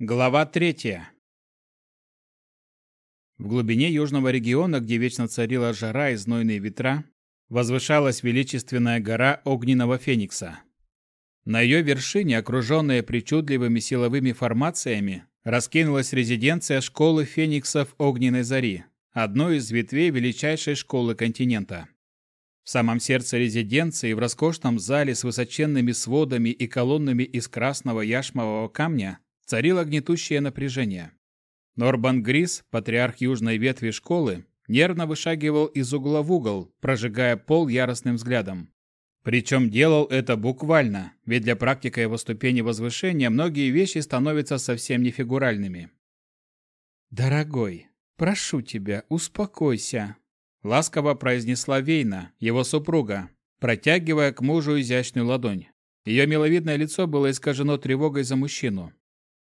Глава третья. В глубине южного региона, где вечно царила жара и знойные ветра, возвышалась величественная гора Огненного Феникса. На ее вершине, окруженная причудливыми силовыми формациями, раскинулась резиденция школы фениксов Огненной Зари, одной из ветвей величайшей школы континента. В самом сердце резиденции, в роскошном зале с высоченными сводами и колоннами из красного яшмового камня, царило гнетущее напряжение. Норбан Грис, патриарх южной ветви школы, нервно вышагивал из угла в угол, прожигая пол яростным взглядом. Причем делал это буквально, ведь для практика его ступени возвышения многие вещи становятся совсем не фигуральными. «Дорогой, прошу тебя, успокойся», — ласково произнесла Вейна, его супруга, протягивая к мужу изящную ладонь. Ее миловидное лицо было искажено тревогой за мужчину.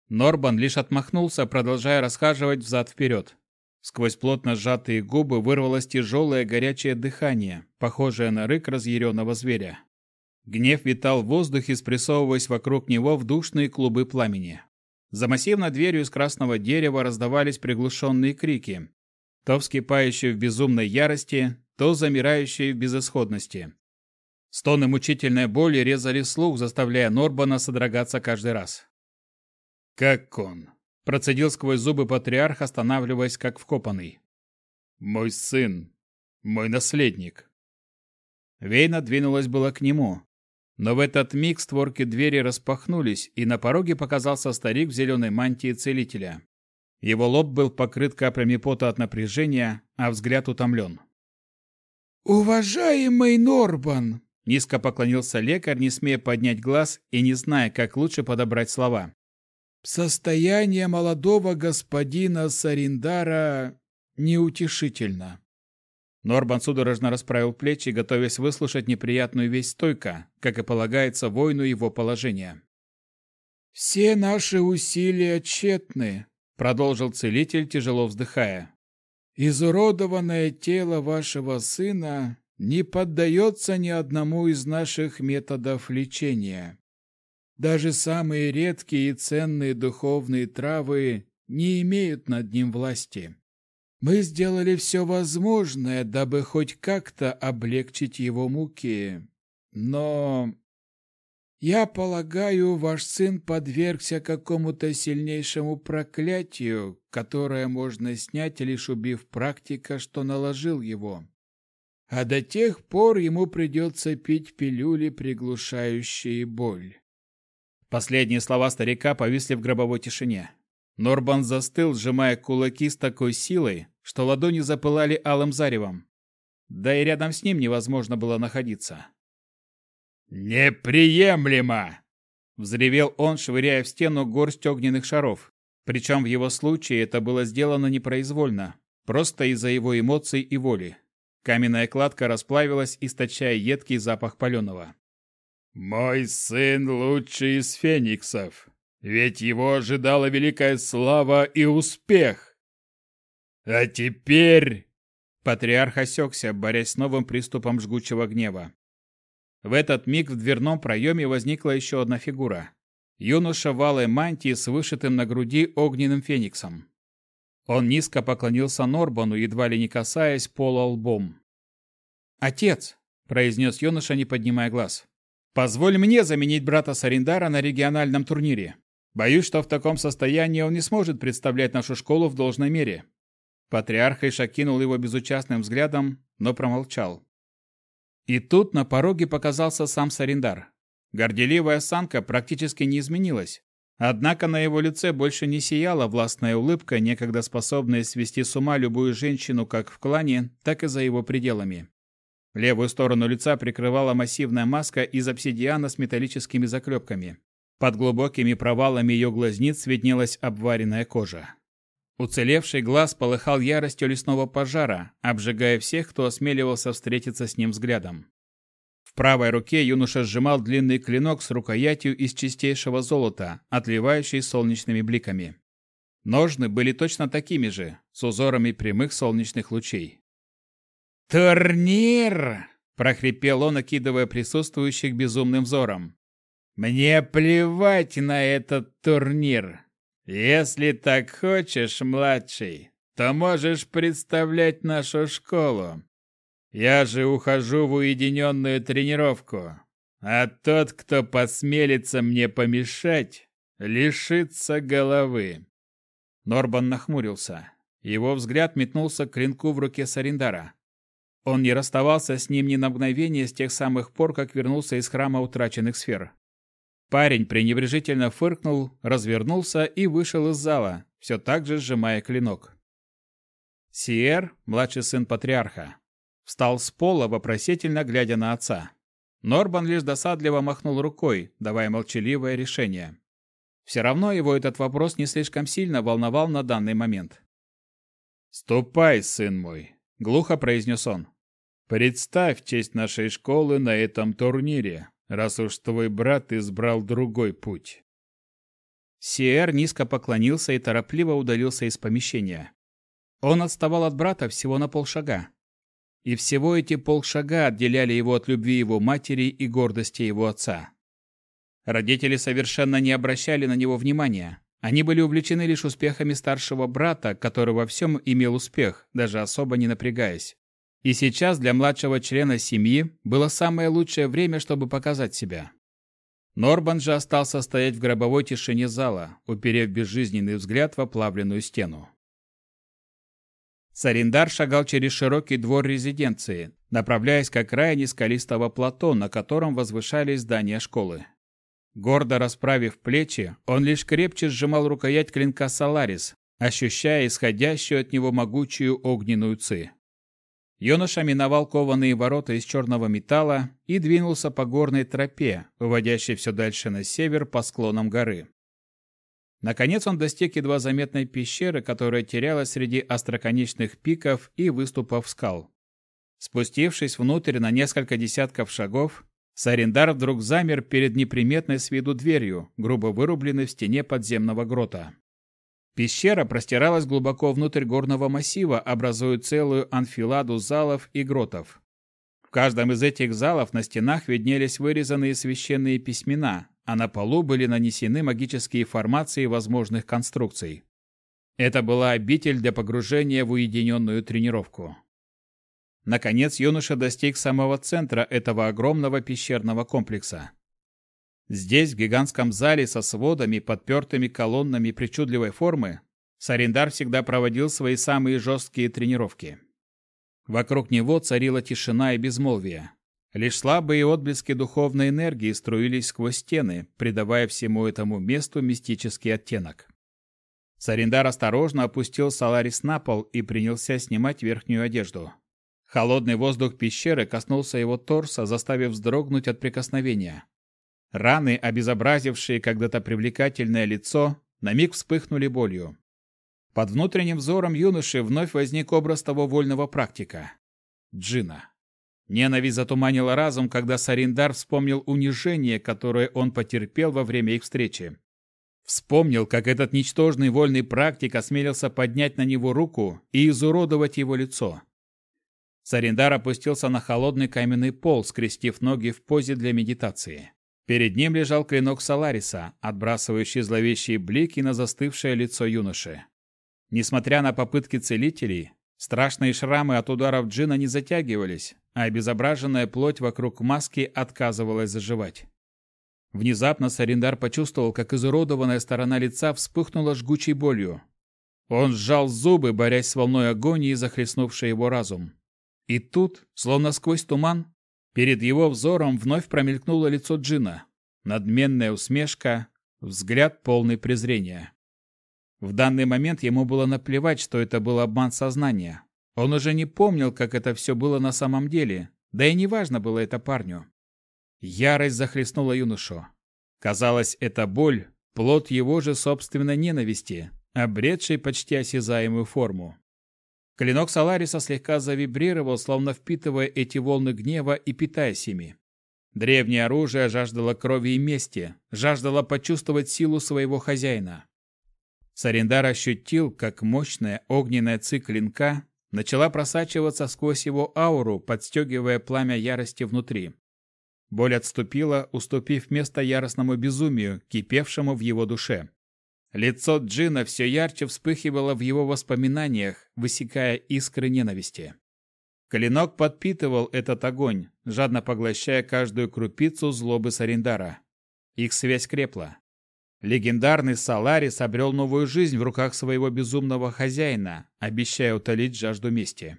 Норбан лишь отмахнулся, продолжая расхаживать взад-вперед. Сквозь плотно сжатые губы вырвалось тяжелое горячее дыхание, похожее на рык разъяренного зверя. Гнев витал в воздухе, спрессовываясь вокруг него в душные клубы пламени. За массивной дверью из красного дерева раздавались приглушенные крики, то вскипающие в безумной ярости, то замирающие в безысходности. Стоны мучительной боли резали слух, заставляя Норбана содрогаться каждый раз. «Как он?» – процедил сквозь зубы патриарх, останавливаясь как вкопанный. «Мой сын, мой наследник». Вейна двинулась было к нему, но в этот миг створки двери распахнулись, и на пороге показался старик в зеленой мантии целителя. Его лоб был покрыт каплями пота от напряжения, а взгляд утомлен. «Уважаемый Норбан!» Низко поклонился лекарь, не смея поднять глаз и не зная, как лучше подобрать слова. Состояние молодого господина Сариндара неутешительно. Норбан судорожно расправил плечи, готовясь выслушать неприятную весть стойко, как и полагается воину его положения. «Все наши усилия тщетны», — продолжил целитель, тяжело вздыхая. «Изуродованное тело вашего сына не поддается ни одному из наших методов лечения. Даже самые редкие и ценные духовные травы не имеют над ним власти. Мы сделали все возможное, дабы хоть как-то облегчить его муки. Но... Я полагаю, ваш сын подвергся какому-то сильнейшему проклятию, которое можно снять, лишь убив практика, что наложил его. А до тех пор ему придется пить пилюли, приглушающие боль. Последние слова старика повисли в гробовой тишине. Норбан застыл, сжимая кулаки с такой силой, что ладони запылали алым заревом. Да и рядом с ним невозможно было находиться. «Неприемлемо!» — взревел он, швыряя в стену горсть огненных шаров. Причем в его случае это было сделано непроизвольно, просто из-за его эмоций и воли. Каменная кладка расплавилась, источая едкий запах паленого. «Мой сын лучший из фениксов, ведь его ожидала великая слава и успех. А теперь...» Патриарх осекся, борясь с новым приступом жгучего гнева. В этот миг в дверном проеме возникла еще одна фигура. Юноша в алой мантии с вышитым на груди огненным фениксом. Он низко поклонился Норбану, едва ли не касаясь пола лбом. «Отец!» – произнес юноша, не поднимая глаз. Позволь мне заменить брата Сариндара на региональном турнире. Боюсь, что в таком состоянии он не сможет представлять нашу школу в должной мере. Патриарх Иш кинул его безучастным взглядом, но промолчал. И тут на пороге показался сам Сариндар. Горделивая осанка практически не изменилась. Однако на его лице больше не сияла властная улыбка, некогда способная свести с ума любую женщину как в клане, так и за его пределами. Левую сторону лица прикрывала массивная маска из обсидиана с металлическими заклепками. Под глубокими провалами ее глазниц виднелась обваренная кожа. Уцелевший глаз полыхал яростью лесного пожара, обжигая всех, кто осмеливался встретиться с ним взглядом. В правой руке юноша сжимал длинный клинок с рукоятью из чистейшего золота, отливающий солнечными бликами. Ножны были точно такими же, с узорами прямых солнечных лучей. «Турнир!» – прохрипел он, окидывая присутствующих безумным взором. «Мне плевать на этот турнир. «Если так хочешь, младший, то можешь представлять нашу школу. Я же ухожу в уединенную тренировку, а тот, кто посмелится мне помешать, лишится головы». Норбан нахмурился. Его взгляд метнулся к клинку в руке Сариндара. Он не расставался с ним ни на мгновение с тех самых пор, как вернулся из храма утраченных сфер. Парень пренебрежительно фыркнул, развернулся и вышел из зала, все так же сжимая клинок. Сиер, младший сын патриарха, встал с пола, вопросительно глядя на отца. Норбан лишь досадливо махнул рукой, давая молчаливое решение. Все равно его этот вопрос не слишком сильно волновал на данный момент. «Ступай, сын мой», — глухо произнес он. «Представь честь нашей школы на этом турнире раз уж твой брат избрал другой путь. Сиэр низко поклонился и торопливо удалился из помещения. Он отставал от брата всего на полшага. И всего эти полшага отделяли его от любви его матери и гордости его отца. Родители совершенно не обращали на него внимания. Они были увлечены лишь успехами старшего брата, который во всем имел успех, даже особо не напрягаясь. И сейчас для младшего члена семьи было самое лучшее время, чтобы показать себя. Норбан же остался стоять в гробовой тишине зала, уперев безжизненный взгляд в оплавленную стену. Сариндар шагал через широкий двор резиденции, направляясь к окраине скалистого плато, на котором возвышались здания школы. Гордо расправив плечи, он лишь крепче сжимал рукоять клинка Саларис, ощущая исходящую от него могучую огненную ци. Юноша миновал кованые ворота из черного металла и двинулся по горной тропе, уводящей все дальше на север по склонам горы. Наконец он достиг едва заметной пещеры, которая терялась среди остроконечных пиков и выступов скал. Спустившись внутрь на несколько десятков шагов, Сарендар вдруг замер перед неприметной с виду дверью, грубо вырубленной в стене подземного грота. Пещера простиралась глубоко внутрь горного массива, образуя целую анфиладу залов и гротов. В каждом из этих залов на стенах виднелись вырезанные священные письмена, а на полу были нанесены магические формации возможных конструкций. Это была обитель для погружения в уединенную тренировку. Наконец юноша достиг самого центра этого огромного пещерного комплекса. Здесь, в гигантском зале со сводами, подпертыми колоннами причудливой формы, Сариндар всегда проводил свои самые жесткие тренировки. Вокруг него царила тишина и безмолвие. Лишь слабые отблески духовной энергии струились сквозь стены, придавая всему этому месту мистический оттенок. Сариндар осторожно опустил Саларис на пол и принялся снимать верхнюю одежду. Холодный воздух пещеры коснулся его торса, заставив вздрогнуть от прикосновения. Раны, обезобразившие когда-то привлекательное лицо, на миг вспыхнули болью. Под внутренним взором юноши вновь возник образ того вольного практика – Джина. Ненависть затуманила разум, когда Сариндар вспомнил унижение, которое он потерпел во время их встречи. Вспомнил, как этот ничтожный вольный практик осмелился поднять на него руку и изуродовать его лицо. Сариндар опустился на холодный каменный пол, скрестив ноги в позе для медитации. Перед ним лежал клинок Салариса, отбрасывающий зловещие блики на застывшее лицо юноши. Несмотря на попытки целителей, страшные шрамы от ударов джина не затягивались, а обезображенная плоть вокруг маски отказывалась заживать. Внезапно Сариндар почувствовал, как изуродованная сторона лица вспыхнула жгучей болью. Он сжал зубы, борясь с волной агонии, захлестнувшей его разум. И тут, словно сквозь туман, Перед его взором вновь промелькнуло лицо Джина. Надменная усмешка, взгляд полный презрения. В данный момент ему было наплевать, что это был обман сознания. Он уже не помнил, как это все было на самом деле, да и не важно было это парню. Ярость захлестнула юношу. Казалось, эта боль – плод его же собственной ненависти, обретшей почти осязаемую форму. Клинок Салариса слегка завибрировал, словно впитывая эти волны гнева и питаясь ими. Древнее оружие жаждало крови и мести, жаждало почувствовать силу своего хозяина. Сарендар ощутил, как мощная огненная ци клинка начала просачиваться сквозь его ауру, подстегивая пламя ярости внутри. Боль отступила, уступив место яростному безумию, кипевшему в его душе. Лицо Джина все ярче вспыхивало в его воспоминаниях, высекая искры ненависти. Клинок подпитывал этот огонь, жадно поглощая каждую крупицу злобы Сарендара. Их связь крепла. Легендарный Саларис обрел новую жизнь в руках своего безумного хозяина, обещая утолить жажду мести.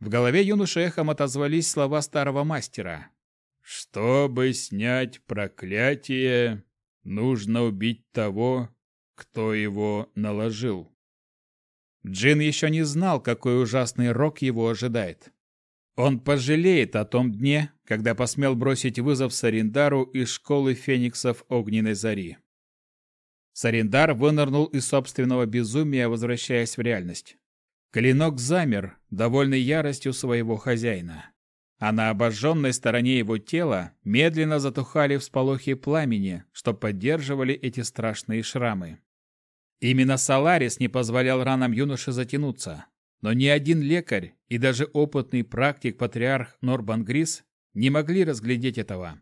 В голове юноши эхом отозвались слова старого мастера. «Чтобы снять проклятие, нужно убить того, кто его наложил». Джин еще не знал, какой ужасный рок его ожидает. Он пожалеет о том дне, когда посмел бросить вызов Сариндару из школы фениксов Огненной Зари. Сариндар вынырнул из собственного безумия, возвращаясь в реальность. Клинок замер, довольный яростью своего хозяина. А на обожженной стороне его тела медленно затухали всполохи пламени, что поддерживали эти страшные шрамы. Именно Саларис не позволял ранам юноши затянуться. Но ни один лекарь и даже опытный практик-патриарх Норбан Грис не могли разглядеть этого.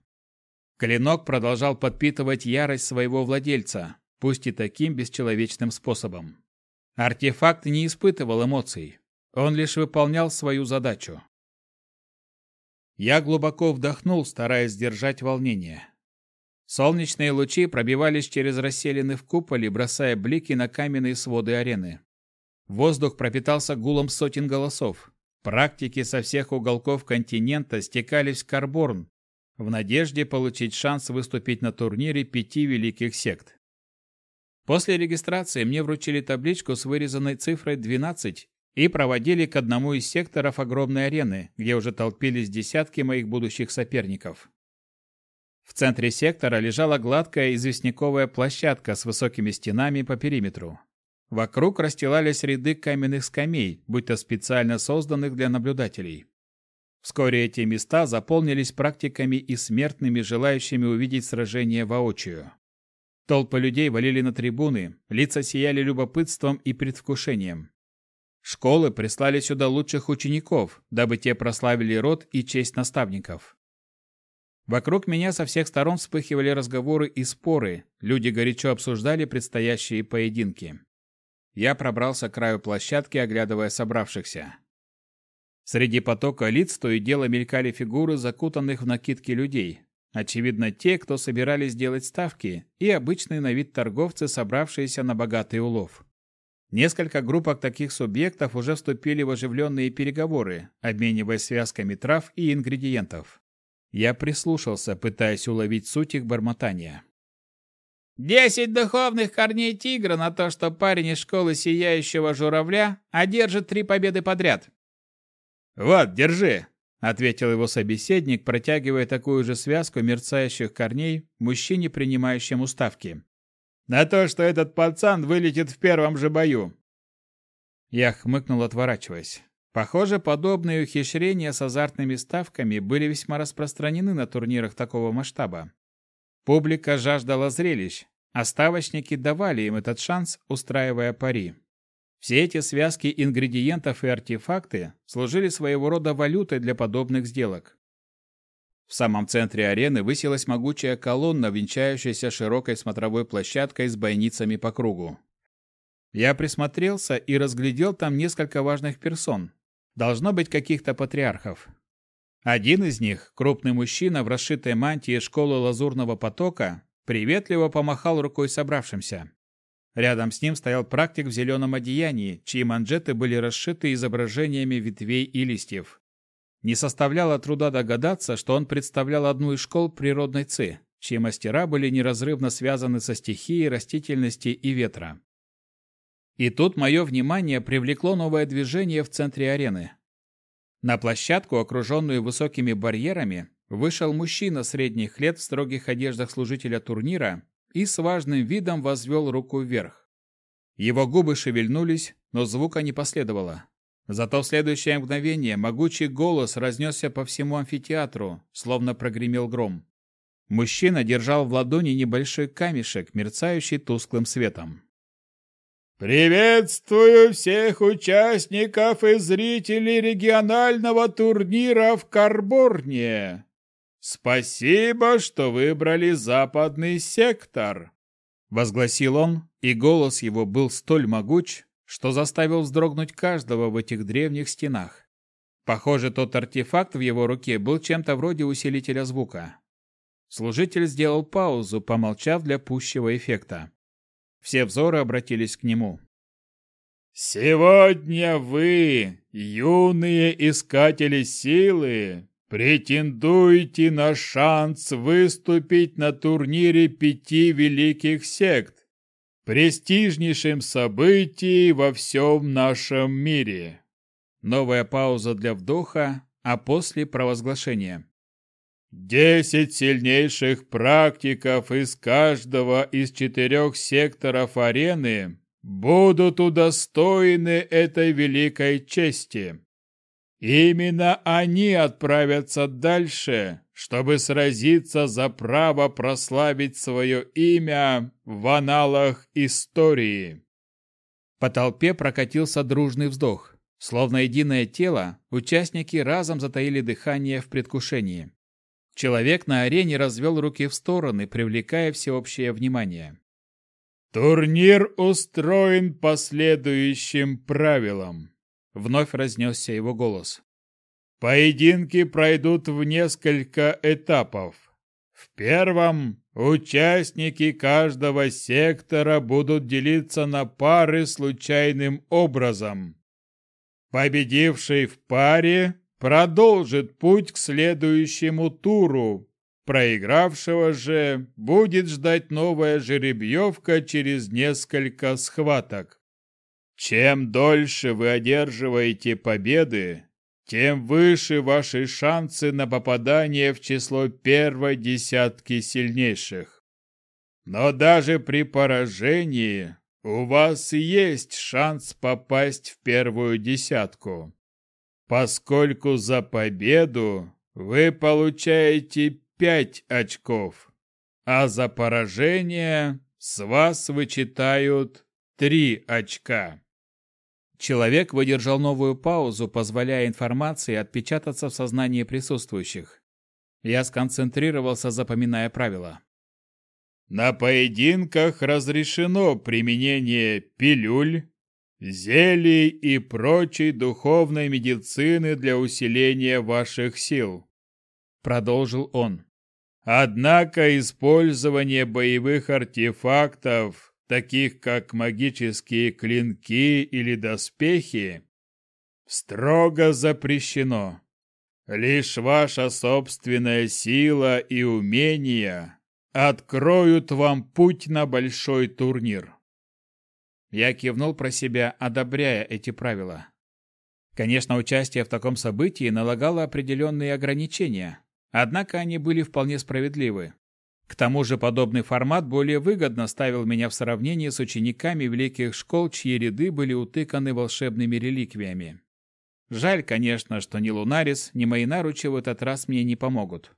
Клинок продолжал подпитывать ярость своего владельца, пусть и таким бесчеловечным способом. Артефакт не испытывал эмоций, он лишь выполнял свою задачу. Я глубоко вдохнул, стараясь сдержать волнение. Солнечные лучи пробивались через расселены в куполе, бросая блики на каменные своды арены. Воздух пропитался гулом сотен голосов. Практики со всех уголков континента стекались в Карборн в надежде получить шанс выступить на турнире пяти великих сект. После регистрации мне вручили табличку с вырезанной цифрой 12 и проводили к одному из секторов огромной арены, где уже толпились десятки моих будущих соперников. В центре сектора лежала гладкая известняковая площадка с высокими стенами по периметру. Вокруг расстилались ряды каменных скамей, будто специально созданных для наблюдателей. Вскоре эти места заполнились практиками и смертными, желающими увидеть сражение воочию. Толпы людей валили на трибуны, лица сияли любопытством и предвкушением. Школы прислали сюда лучших учеников, дабы те прославили род и честь наставников. Вокруг меня со всех сторон вспыхивали разговоры и споры, люди горячо обсуждали предстоящие поединки. Я пробрался к краю площадки, оглядывая собравшихся. Среди потока лиц то и дело мелькали фигуры закутанных в накидки людей, Очевидно, те, кто собирались делать ставки, и обычные на вид торговцы, собравшиеся на богатый улов. Несколько группок таких субъектов уже вступили в оживленные переговоры, обмениваясь связками трав и ингредиентов. Я прислушался, пытаясь уловить суть их бормотания. «Десять духовных корней тигра на то, что парень из школы Сияющего Журавля одержит три победы подряд». «Вот, держи!» ответил его собеседник, протягивая такую же связку мерцающих корней мужчине, принимающему ставки. На то, что этот пацан вылетит в первом же бою. Я хмыкнул, отворачиваясь. Похоже, подобные ухищрения с азартными ставками были весьма распространены на турнирах такого масштаба. Публика жаждала зрелищ, а ставочники давали им этот шанс, устраивая пари. Все эти связки ингредиентов и артефакты служили своего рода валютой для подобных сделок. В самом центре арены высилась могучая колонна, венчающаяся широкой смотровой площадкой с бойницами по кругу. Я присмотрелся и разглядел там несколько важных персон. Должно быть каких-то патриархов. Один из них, крупный мужчина в расшитой мантии школы Лазурного потока, приветливо помахал рукой собравшимся. Рядом с ним стоял практик в зеленом одеянии, чьи манжеты были расшиты изображениями ветвей и листьев. Не составляло труда догадаться, что он представлял одну из школ природной ЦИ, чьи мастера были неразрывно связаны со стихией растительности и ветра. И тут мое внимание привлекло новое движение в центре арены. На площадку, окруженную высокими барьерами, вышел мужчина средних лет в строгих одеждах служителя турнира и с важным видом возвел руку вверх. Его губы шевельнулись, но звука не последовало. Зато в следующее мгновение могучий голос разнесся по всему амфитеатру, словно прогремел гром. Мужчина держал в ладони небольшой камешек, мерцающий тусклым светом. «Приветствую всех участников и зрителей регионального турнира в Карборне!» «Спасибо, что выбрали западный сектор», — возгласил он, и голос его был столь могуч, что заставил вздрогнуть каждого в этих древних стенах. Похоже, тот артефакт в его руке был чем-то вроде усилителя звука. Служитель сделал паузу, помолчав для пущего эффекта. Все взоры обратились к нему. «Сегодня вы, юные искатели силы, претендуете на шанс выступить на турнире пяти великих сект, престижнейшем событии во всем нашем мире». Новая пауза для вдоха, а после провозглашения. Десять сильнейших практиков из каждого из четырех секторов арены будут удостоены этой великой чести. Именно они отправятся дальше, чтобы сразиться за право прославить свое имя в аналах истории. По толпе прокатился дружный вздох. Словно единое тело, участники разом затаили дыхание в предвкушении. Человек на арене развел руки в стороны, привлекая всеобщее внимание. «Турнир устроен по следующим правилам», — вновь разнесся его голос. «Поединки пройдут в несколько этапов. В первом участники каждого сектора будут делиться на пары случайным образом. Победивший в паре продолжит путь к следующему туру. Проигравшего же будет ждать новая жеребьевка через несколько схваток. Чем дольше вы одерживаете победы, тем выше ваши шансы на попадание в число первой десятки сильнейших. Но даже при поражении у вас есть шанс попасть в первую десятку поскольку за победу вы получаете пять очков, а за поражение с вас вычитают три очка. Человек выдержал новую паузу, позволяя информации отпечататься в сознании присутствующих. Я сконцентрировался, запоминая правила. На поединках разрешено применение пилюль, зелий и прочей духовной медицины для усиления ваших сил», — продолжил он. «Однако использование боевых артефактов, таких как магические клинки или доспехи, строго запрещено. Лишь ваша собственная сила и умения откроют вам путь на большой турнир. Я кивнул про себя, одобряя эти правила. Конечно, участие в таком событии налагало определенные ограничения, однако они были вполне справедливы. К тому же подобный формат более выгодно ставил меня в сравнении с учениками великих школ, чьи ряды были утыканы волшебными реликвиями. Жаль, конечно, что ни Лунарис, ни мои наручи в этот раз мне не помогут.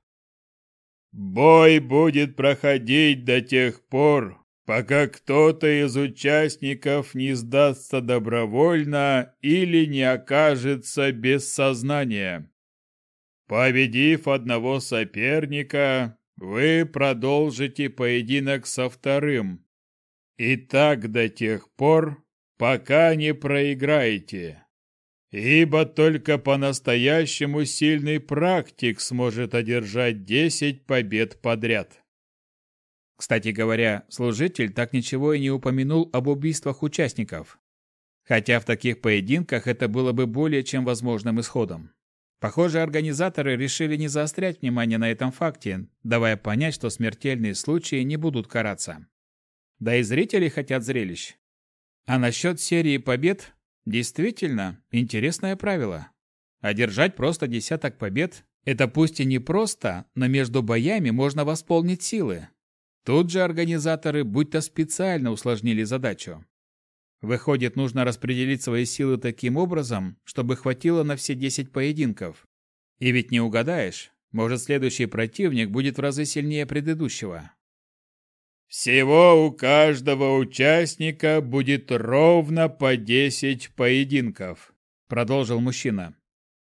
«Бой будет проходить до тех пор, пока кто-то из участников не сдастся добровольно или не окажется без сознания. Победив одного соперника, вы продолжите поединок со вторым. И так до тех пор, пока не проиграете. Ибо только по-настоящему сильный практик сможет одержать десять побед подряд. Кстати говоря, служитель так ничего и не упомянул об убийствах участников. Хотя в таких поединках это было бы более чем возможным исходом. Похоже, организаторы решили не заострять внимание на этом факте, давая понять, что смертельные случаи не будут караться. Да и зрители хотят зрелищ. А насчет серии побед, действительно, интересное правило. Одержать просто десяток побед – это пусть и не просто, но между боями можно восполнить силы. Тут же организаторы будто специально усложнили задачу. Выходит, нужно распределить свои силы таким образом, чтобы хватило на все 10 поединков. И ведь не угадаешь, может следующий противник будет в разы сильнее предыдущего. Всего у каждого участника будет ровно по 10 поединков, продолжил мужчина.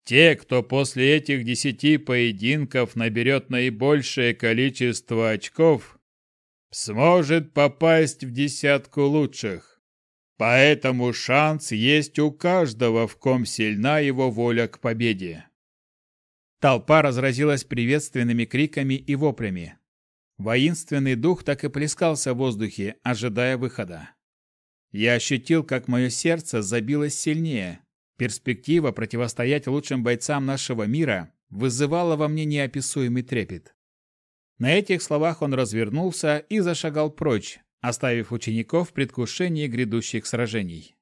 Те, кто после этих десяти поединков наберет наибольшее количество очков, сможет попасть в десятку лучших. Поэтому шанс есть у каждого, в ком сильна его воля к победе. Толпа разразилась приветственными криками и воплями. Воинственный дух так и плескался в воздухе, ожидая выхода. Я ощутил, как мое сердце забилось сильнее. Перспектива противостоять лучшим бойцам нашего мира вызывала во мне неописуемый трепет. На этих словах он развернулся и зашагал прочь, оставив учеников в предвкушении грядущих сражений.